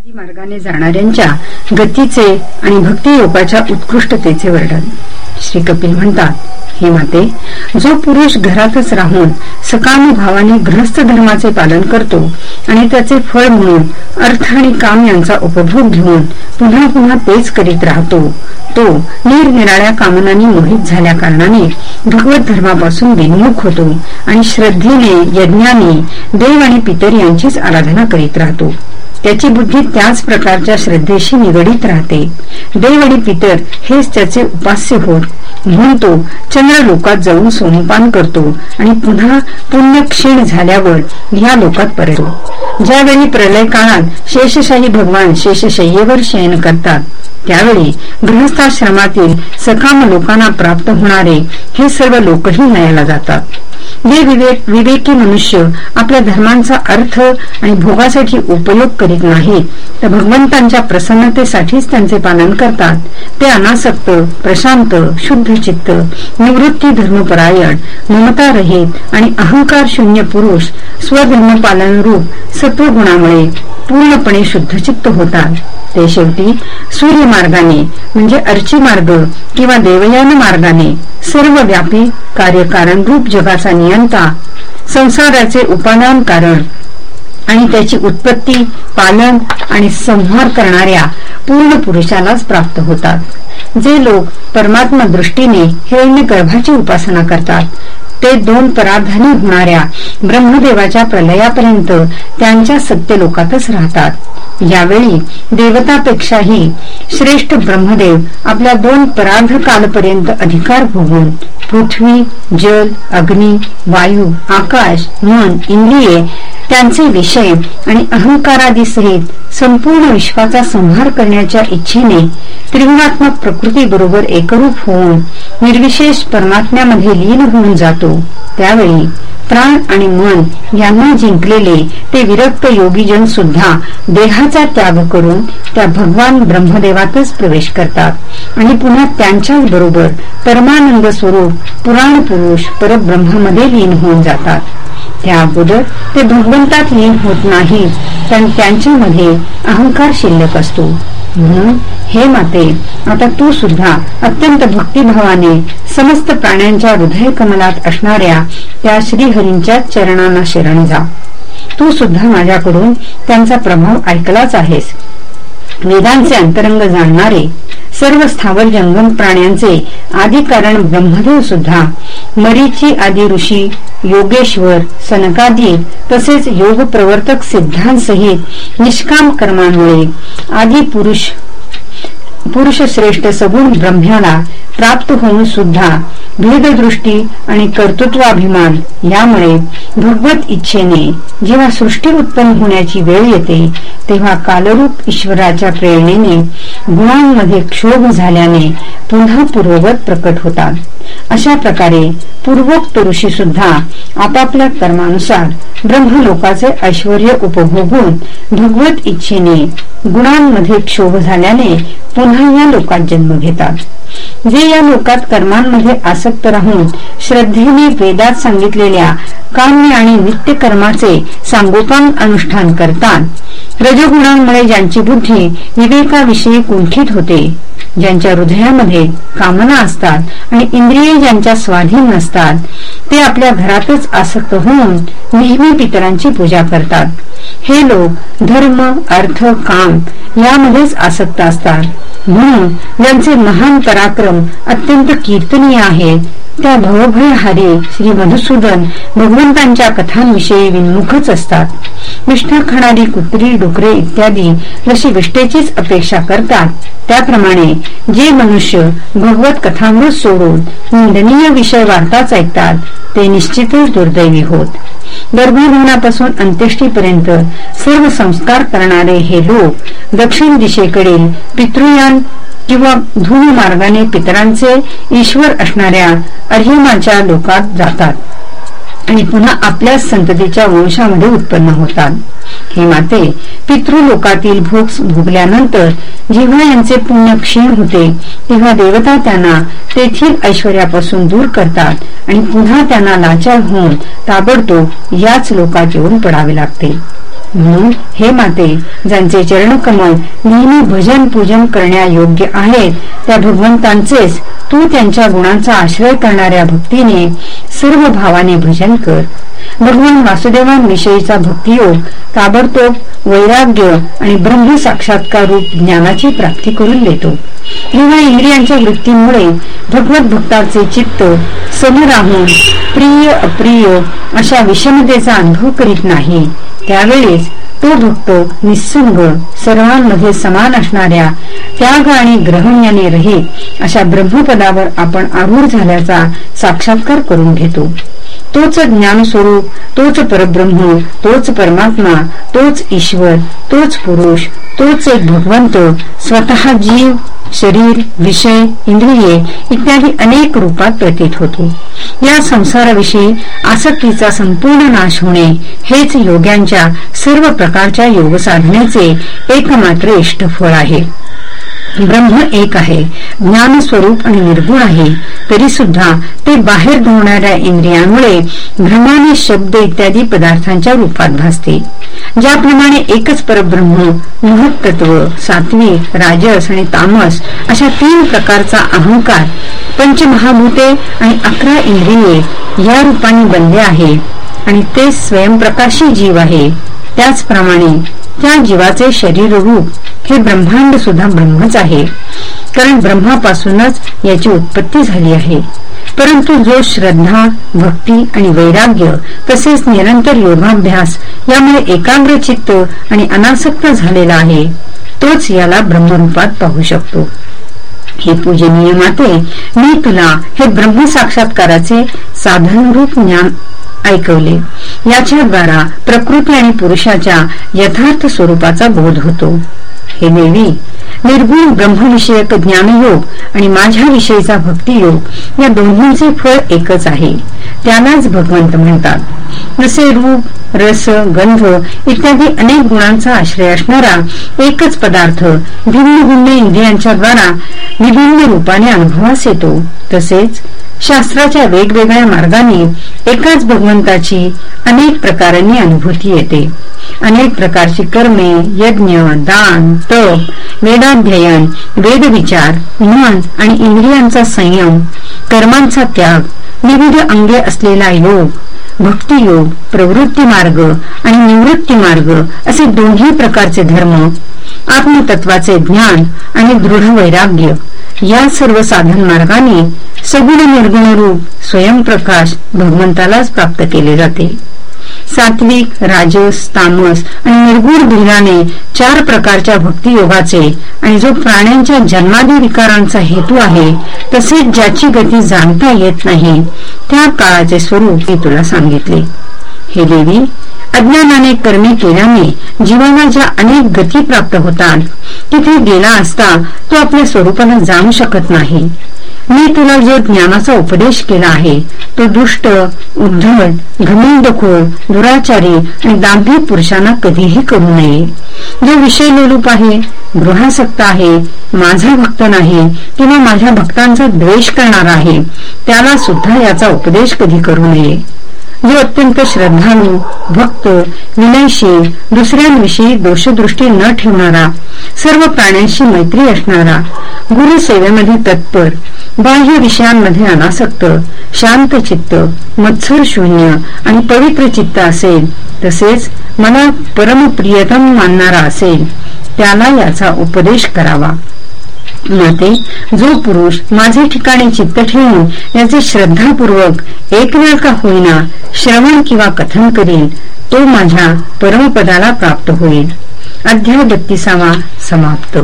भक्तिवादी मार्गाने जाणाऱ्यांच्या गतीचे आणि भक्तियोगाच्या उत्कृष्टतेचे वर्णन. श्री कपिल म्हणतात हे माते जो पुरुष घरातच राहून सकाम भावाने गृहस्थ धर्माचे पालन करतो आणि त्याचे फळ म्हणून अर्थ आणि काम यांचा उपभोग घेऊन पुन्हा पुन्हा तेच करीत राहतो तो निरनिराळ्या कामनांनी मोहित झाल्या कारणाने भगवत धर्मापासून विन्मुख होतो आणि श्रद्धेने यज्ञाने देव आणि पितर यांचीच आराधना करीत राहतो. त्याची बुद्धी त्याच प्रकारच्या श्रद्धेशी निगडीत राहते. देव आणि पितर हेच त्याचे उपास्य होत. म्हणून तो चंद्र लोकात जाऊन सोमपान करतो आणि पुन्हा पुण्य क्षीण झाल्यावर ह्या लोकात परतो. ज्यावेळी प्रलय काळात शेषशाही भगवान शेषशय्येवर शयन करतात त्यावेळी गृहस्थाश्रमातील सकाम लोकांना प्राप्त होणारे हे सर्व लोकही न्यायला जातात. विवेकी मनुष्य आपल्या धर्मांचा अर्थ आणि भोगासाठी उपयोग करीत नाही. तर भगवंतांच्या प्रसन्नतेसाठीच त्यांचे पालन करतात. ते अनासक्त प्रशांत शुद्ध चित्त निवृत्ती धर्मपरायण ममता रहित आणि अहंकार शून्य पुरुष स्वधर्मपालन रूप सत्वगुणामुळे पूर्णपणे शुद्धचित्त होतात. ते शेवटी सूर्य मार्गाने म्हणजे अर्ची मार्ग किंवा देवयान मार्गाने सर्व व्यापी कार्यकारण रूप जगाचा नियंता संसाराचे उपादान कारण आणि त्याची उत्पत्ती पालन आणि संहार करणाऱ्या पूर्ण पुरुषालाच प्राप्त होतात. जे लोक परमात्मा दृष्टीने हिरण्य गर्भाची उपासना करतात ते दोन पराधानी होणाऱ्या ब्रह्मदेवाच्या प्रलयापर्यंत त्यांच्या सत्य लोकातच राहतात. यावेळी देवतापेक्षाही श्रेष्ठ ब्रह्मदेव आपल्या दोन पराध कालपर्यंत अधिकार भोगून पृथ्वी जल अग्नी वायू आकाश मन इंद्रिये त्यांचे विषय आणि अहंकारादी सहित संपूर्ण विश्वाचा संहार करण्याच्या इच्छेने त्रिगुणात्मक प्रकृतीबरोबर एकरूप होऊन निर्विशेष परमात्म्यामध्ये लीन होऊन जातो. त्यावेळी प्राण आणि मन यांना जिंकलेले ते विरक्त योगीजन सुद्धा देहाचा त्याग करून त्या भगवान ब्रह्मदेवातच प्रवेश करतात आणि पुन्हा त्यांच्याच बरोबर परमानंद स्वरूप पुराण पुरुष परब्रह्मामध्ये लीन होऊन जातात. त्या अगोदर ते भगवंतात लीन होत नाही पण त्यांच्यामध्ये अहंकार शिल्लक असतो. म्हणून हे माते आता तू सुद्धा अत्यंत भक्तिभावाने समस्त प्राण्यांच्या हृदय कमलात असणाऱ्या त्या श्रीहरींच्या चरणांना शरण जा. तू सुद्धा माझ्याकडून त्यांचा प्रभाव ऐकलाच आहेस. वेदांचे अंतरंग जाणणारे सर्व स्थावर जंगम प्राण्यांचे आदी कारण ब्रह्मदेव सुद्धा मरीची आदी ऋषी योगेश्वर सनकादी तसेच योग प्रवर्तक सिद्धांसहित निष्काम कर्मांमुळे आदी पुरुष पुरुष श्रेष्ठ सगुण ब्रह्म्याला प्राप्त होऊन सुद्धा भेददृष्टी आणि कर्तृत्वाभिमान यामुळे भगवत इच्छेने जेव्हा सृष्टी उत्पन्न होण्याची वेळ येते तेव्हा कालरूप ईश्वराच्या प्रेरणेने गुणांमध्ये क्षोभ झाल्याने पुन्हा पूर्ववत प्रकट होतात. अशा प्रकारे पूर्वोक्त ऋषी सुद्धा आपापल्या कर्मानुसार ब्रह्मलोकाचे ऐश्वर उपभोगून भगवत इच्छेने गुणांमध्ये क्षोभ झाल्याने पुन्हा या लोकात जन्म घेतात. जे या लोकात कर्मांमध्ये आसक्त राहून श्रद्धेने वेदात सांगितलेल्या काम्य आणि नित्य कर्माचे सांगोपांग अनुष्ठान करतात. रजगुणांमुळे ज्यांची बुद्धी विवेकाविषयी कुंठित होते ज्यांच्या हृदयामध्ये कामना असतात आणि इंद्रिये ज्यांच्या स्वाधीन नसतात ते आपल्या घरातच आसक्त होऊन नेहमी पितरांची पूजा करतात. हे लोक धर्म अर्थ काम यामध्येच आसक्त असतात. म्हणून ज्यांचे महान पराक्रम अत्यंत कीर्तनीय आहे. त्या भवभयहारी श्री मधुसूदन भगवंतांच्या कथांविषयी विन्मुखच असतात. विष्ठा खाणारी कुत्री डुकरे इत्यादी जशी विष्ठेचीच अपेक्षा करतात त्याप्रमाणे जे मनुष्य भगवत कथामृत सोडून निंदनीय विषय वार्ताच ऐकतात ते निश्चितच दुर्दैवी होत. गर्भधानापासून अंत्येष्टीपर्यंत सर्व संस्कार करणारे हे लोक दक्षिण दिशेकडील पितृयान किंवा धूम मार्गाने पितरांचे ईश्वर असणाऱ्या अर्यमाच्या लोकात जातात. आणि पुन्हा आपल्याच संततीच्या वंशामध्ये उत्पन्न होतात. हे माते पितृलोकातील भोग भोगल्यानंतर जेव्हा यांचे पुण्य क्षीण होते तेव्हा देवता त्यांना तेथील ऐश्वर्यापासून दूर करतात आणि पुन्हा त्यांना लाचार होऊन ताबडतोब याच लोकात येऊन पडावे लागते. म्हणून हे माते ज्यांचे चरणकमल नेहमी भजन पूजन करण्यायोग्य आहेत त्या भगवंतांचेच तू त्यांच्या गुणांचा आश्रय करणाऱ्या भक्तीने सर्व भावाने भजन कर. भगवान वासुदेवांविषयीचा भक्तियोग ताबडतोब वैराग्य आणि ब्रह्म साक्षात्कार रूप ज्ञानाची प्राप्ती करून देतो. जेव्हा इंद्रियांच्या वृत्तीमुळे भगवत भक्ताचे चित्त सम राहून प्रिय अप्रिय अशा विषमतेचा अनुभव करीत नाही. त्यावेळेस तो भक्त निसंग सर्वांमध्ये समान असणाऱ्या त्याग आणि ग्रहण याने रहित अशा ब्रह्मपदावर आपण आरूढ झाल्याचा साक्षात्कार करून घेतो. तोच ज्ञान स्वरूप तोच परब्रह्म तोच परमात्मा तोच ईश्वर तोच पुरुष तोच एक भगवंत स्वतः जीव शरीर विषय इंद्रिये इत्यादी अनेक रूपात प्रतीत होतो. या संसाराविषयी आसक्तीचा संपूर्ण नाश होणे हेच योग्यांच्या सर्व प्रकारच्या योग साधनेचे एकमात्र इष्ट फळ आहे. ब्रह्म एक आहे. ज्ञान स्वरूप आणि निर्गुण आहे. तरी सुद्धा ते बाहेर धावणाऱ्या इंद्रियांमुळे भ्रमाने शब्द इत्यादी पदार्थांच्या रूपात भासते. ज्याप्रमाणे एकच परब्रह्म महत्त्व सात्विक राजस आणि तामस अशा तीन प्रकारचा अहंकार पंचमहाभूते आणि अकरा इंद्रिये या रूपाने बनले आहे आणि ते स्वयंप्रकाशी जीव आहे. त्याचप्रमाणे त्या जीवाचे शरीर रूप हे ब्रह्मांड सुद्धा ब्रह्मच आहे. कारण ब्रह्मापासूनच याची उत्पत्ती झाली आहे. परंतु जो श्रद्धा भक्ती आणि वैराग्य तसेच निरंतर योगाभ्यास यामुळे एकाग्र चित्त आणि अनासक्त झालेला आहे तोच याला ब्रह्मरूपात पाहू शकतो. हे पूजनीय माते मी तुला हे ब्रह्म साक्षात्काराचे साधनरूप ज्ञान ऐकवले. याच्याद्वारा प्रकृती आणि पुरुषाच्या यथार्थ स्वरूपाचा बोध होतो. हे देवी निर्गुण ब्रह्मविषयक ज्ञानयोग आणि माझ्याविषयीचा भक्तियोग या दोन्हीचे फळ एकच आहे. त्यालाच भगवंत म्हणतात. जसे रूप रस गंध इत्यादी अनेक गुणांचा आश्रय असणारा एकच पदार्थ भिन्न भिन्न इंद्रियांच्या द्वारा विभिन्न रूपाने अनुभवास येतो. तसेच शास्त्राच्या वेगवेगळ्या मार्गाने एकाच भगवंताची अनेक प्रकारांनी अनुभूती येते. अनेक प्रकारची कर्मे यज्ञ दान तप वेदाध्ययन वेदविचार मन आणि इंद्रियांचा संयम कर्मांचा त्याग विविध अंगे असलेला योग भक्तियोग प्रवृत्ती मार्ग आणि निवृत्ती मार्ग असे दोन्ही प्रकारचे धर्म आत्मतत्वाचे ज्ञान आणि दृढ वैराग्य या सर्व साधन मार्गाने सगुण निर्गुण रूप स्वयंप्रकाश भगवंतालाच प्राप्त केले जाते. सात्विक राजस तामस आणि निर्गुण भिनाने चार प्रकारच्या भक्तियोगाचे आणि जो प्राण्यांच्या जन्मादी विकारांचा हेतू आहे तसेच ज्याची गती जाणता येत नाही त्या काळाचे स्वरूप मी तुला सांगितले. हे देवी अज्ञानाने कर्मे केल्याने जीवाला ज्या अनेक गती प्राप्त होतात तिथे गेला असता तो आपल्या स्वरूपाला जाणू शकत नाही. मी तुला जो ज्ञानाचा उपदेश केला आहे तो दुष्ट उद्धट घमंडखोर दुराचारी आणि दांभी पुरुषांना कधीही करू नये. जो विषय लोलूप आहे गृहासक्त आहे माझा भक्त नाही किंवा माझ्या भक्तांचा द्वेष करणारा आहे त्याला सुद्धा याचा उपदेश कधी करू नये. जो अत्यंत श्रद्धाळू भक्त विनयशील दुसऱ्यांविषयी दोषदृष्टी न ठेवणारा सर्व प्राण्यांशी मैत्री असणारा गुरुसेवेमध्ये तत्पर बाह्य विषयांमध्ये अनासक्त शांत चित्त मत्सर शून्य आणि पवित्र चित्त असेल तसेच मला परमप्रियतम मानणारा असेल त्याला याचा उपदेश करावा. माते जो पुरुष माझे ठिकाणी चित्त ठेवून याचे श्रद्धापूर्वक एक वेळ का होईना श्रवण किंवा कथन करील तो माझ्या परमपदाला प्राप्त होईल. अध्याय बत्तीसावा समाप्त.